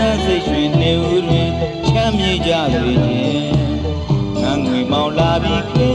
စားစိတ်ရွှင်နေဦးတွင်ချမ်းမြေ့ကြပေခြင်းငါငွေမောင်လာပြီးခေ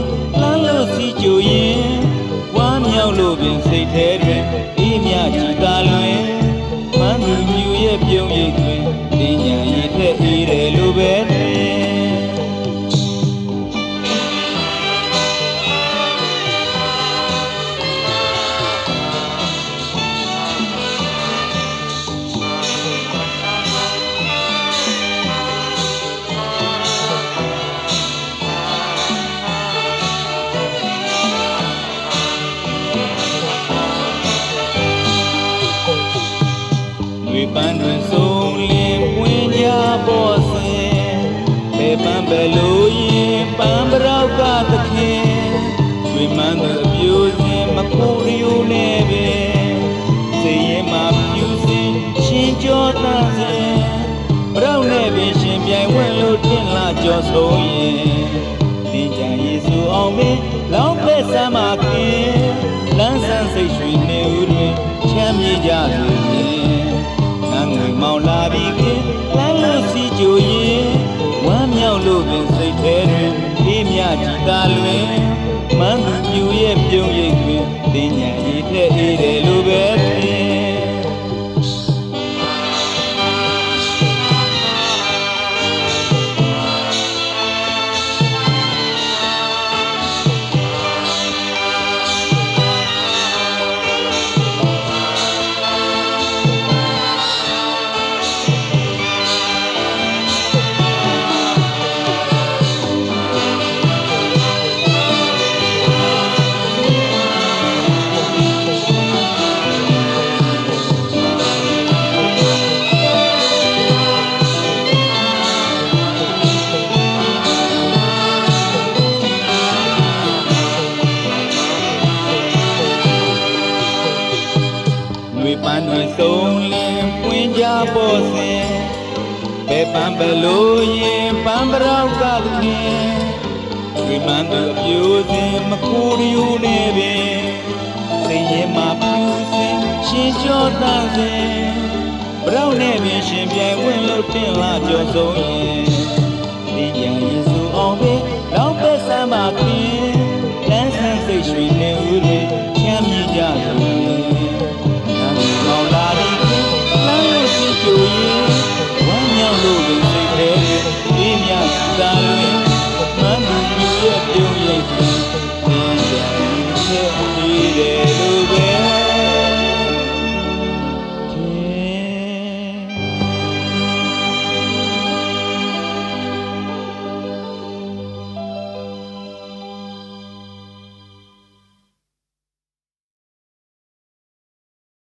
င်မခိုးရီယိုနဲ့ပဲစေရင်မှာပြူစင်ရှင်ကျော်တန်းစင်ပရောက်နဲ့ပင်ရှင်ပြိုင်ဝင့်လို့ထင်လာကြော်ဆုံးရင်ဒီကြယေစုအောင်မင်းလောင်းပဲဆမ်းပါခင်လန်းဆန်းစိတ်ရွှင်နေဦးတွင်ချမ်းမြေကြစေခြင်းငန်းငွေမောင်လာပြီးခင်လမ်းလို့စီကြိုရင်ဝမ်းမြောက်လို့ပင်စိတ်ထဲတွင်အေးမြကြည်သာလွင်မန်းသူပြူရဲ့ပြုံးရိပ် တွင်တင်ညာရည်ထက်အေးတ ຫນွေပန်းတွေဆုံးလင်းပွင့်ကြပေါ်စင်ဘယ်ပန်းပဲလို့ရင်ပန်းပရောက်ကသခင်ဒီမန်းသူအပြိုစင်မခိုးရီယိုနဲ့ပင်စိတ်ရင်မှာပြူစင်ရှင်ကျော်တန်းစင်ပရောက်နဲ့ပင်ရှင်ပြိုင်ဝင်လို့တင်လာကြော်ဆုံးရင်